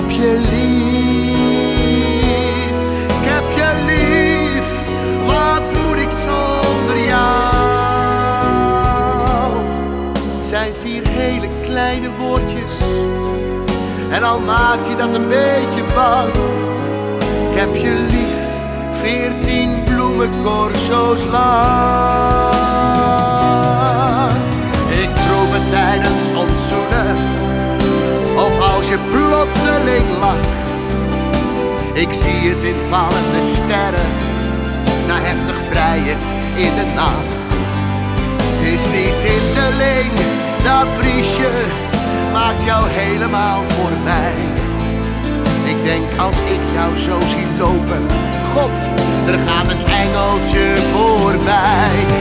heb je lief, ik heb je lief. Wat moet ik zonder jou? Het zijn vier hele kleine woordjes. En al maakt je dat een beetje bang. Ik heb je lief, veertien bloemencorso's lang. Ik proef het tijdens ons zoenen je plotseling lacht. Ik zie het in vallende sterren, na heftig vrijen in de nacht. Het is die tinteling, dat briesje, maakt jou helemaal voor mij. Ik denk als ik jou zo zie lopen, God, er gaat een engeltje voorbij.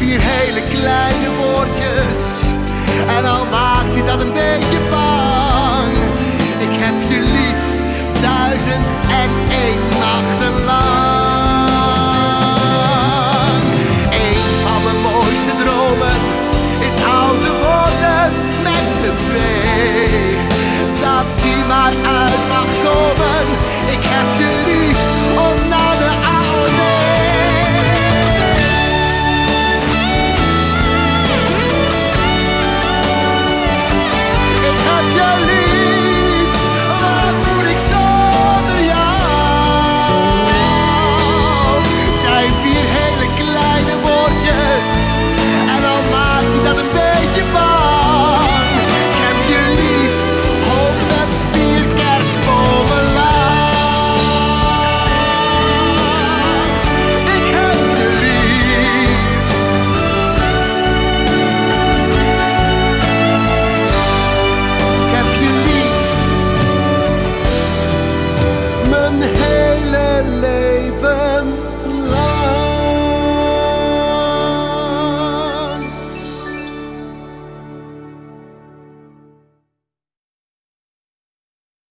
if you had